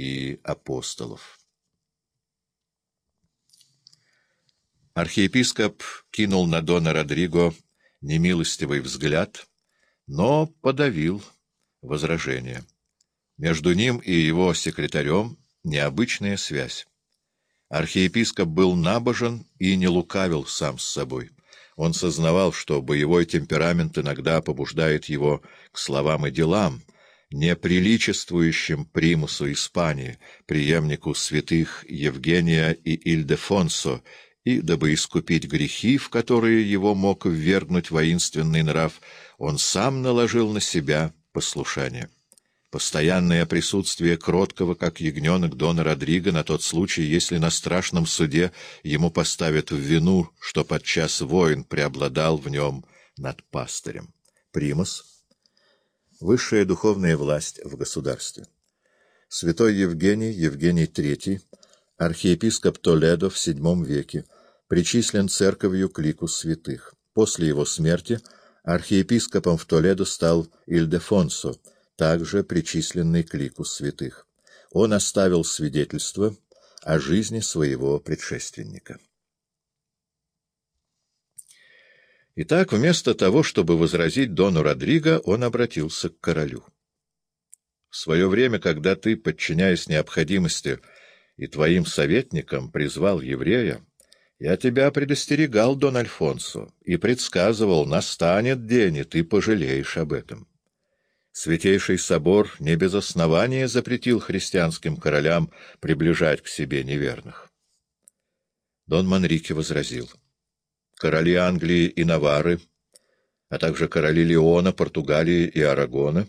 и апостолов. Архиепископ кинул на Дона Родриго немилостивый взгляд, но подавил возражение. Между ним и его секретарем необычная связь. Архиепископ был набожен и не лукавил сам с собой. Он сознавал, что боевой темперамент иногда побуждает его к словам и делам, неприличествующим примусу Испании, преемнику святых Евгения и Ильдефонсо, и, дабы искупить грехи, в которые его мог ввергнуть воинственный нрав, он сам наложил на себя послушание. Постоянное присутствие кроткого, как ягненок Дона Родриго, на тот случай, если на страшном суде ему поставят в вину, что подчас воин преобладал в нем над пастырем. Примус — высшая духовная власть в государстве. Святой Евгений, Евгений III, архиепископ Толедо в VII веке, причислен церковью к лику святых. После его смерти архиепископом в Толедо стал Ильдефонсо, также причисленный к лику святых. Он оставил свидетельство о жизни своего предшественника. Итак, вместо того, чтобы возразить Дону Родриго, он обратился к королю. В свое время, когда ты, подчиняясь необходимости и твоим советникам, призвал еврея, я тебя предостерегал, Дон Альфонсо, и предсказывал, настанет день, и ты пожалеешь об этом. Святейший собор не без основания запретил христианским королям приближать к себе неверных. Дон Манрике возразил. Короли Англии и Навары, а также короли Леона, Португалии и Арагона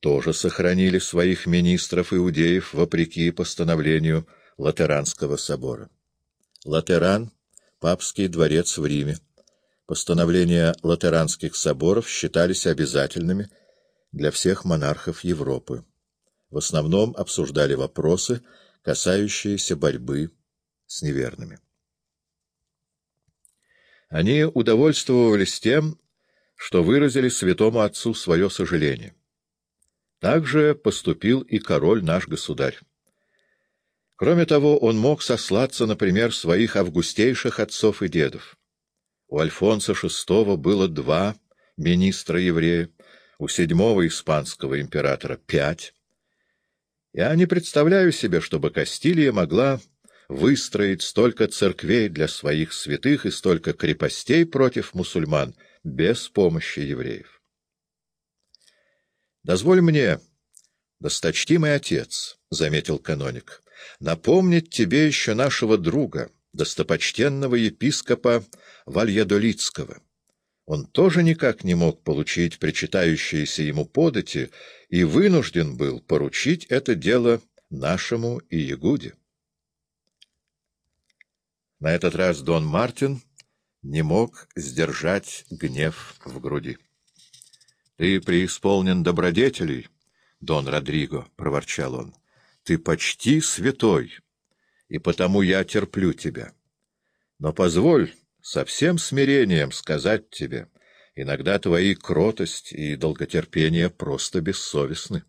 тоже сохранили своих министров-иудеев вопреки постановлению Латеранского собора. Латеран — папский дворец в Риме. Постановления латеранских соборов считались обязательными — для всех монархов Европы. В основном обсуждали вопросы, касающиеся борьбы с неверными. Они удовольствовались тем, что выразили святому отцу свое сожаление. Так поступил и король наш государь. Кроме того, он мог сослаться, например, своих августейших отцов и дедов. У Альфонса VI было два министра-еврея, у седьмого испанского императора пять. Я не представляю себе, чтобы Кастилия могла выстроить столько церквей для своих святых и столько крепостей против мусульман без помощи евреев. «Дозволь мне, досточтимый отец», — заметил каноник, — «напомнить тебе еще нашего друга, достопочтенного епископа Вальядолицкого». Он тоже никак не мог получить причитающиеся ему подати и вынужден был поручить это дело нашему Иегуде. На этот раз Дон Мартин не мог сдержать гнев в груди. — Ты преисполнен добродетелей, Дон Родриго, — проворчал он. — Ты почти святой, и потому я терплю тебя. Но позволь со всем смирением сказать тебе, иногда твои кротость и долготерпение просто бессовестны.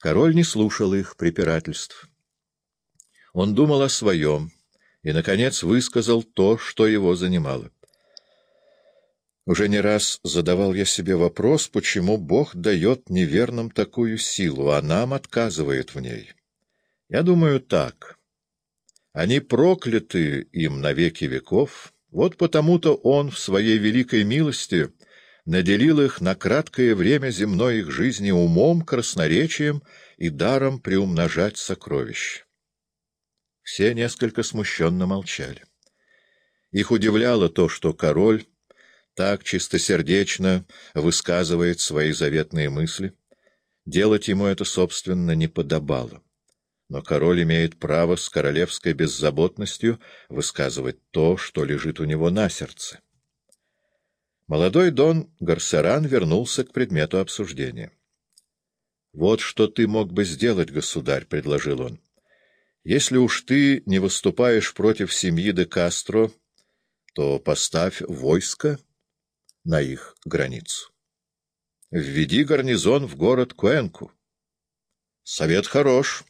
Король не слушал их препирательств. Он думал о своем и, наконец, высказал то, что его занимало. Уже не раз задавал я себе вопрос, почему Бог дает неверным такую силу, а нам отказывает в ней. Я думаю так — они прокляты им навеки веков, вот потому-то он в своей великой милости наделил их на краткое время земной их жизни умом, красноречием и даром приумножать сокровища. Все несколько смущенно молчали. Их удивляло то, что король так чистосердечно высказывает свои заветные мысли. Делать ему это, собственно, не подобало но король имеет право с королевской беззаботностью высказывать то, что лежит у него на сердце. Молодой Дон Гарсеран вернулся к предмету обсуждения. — Вот что ты мог бы сделать, государь, — предложил он. — Если уж ты не выступаешь против семьи де Кастро, то поставь войско на их границу. Введи гарнизон в город Куэнку. Совет хорош,